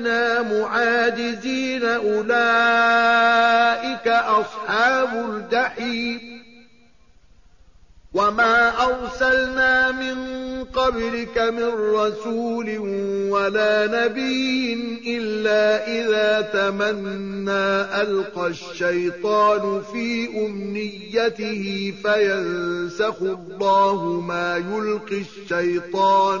بِآيَاتِنَا مُعَاجِزِينَ أُولَئِكَ أَصْحَابُ الْجَحِيمِ وَمَا أَرْسَلْنَا مِن قَبْلِكَ مِن رَّسُولٍ وَلَا نَبِيٍّ إِلَّا إِذَا تَمَنَّى أَلْقَى الشَّيْطَانُ فِي أُمْنِيَّتِهِ فَيَنسَخُ اللَّهُ مَا يُلْقِي الشَّيْطَانُ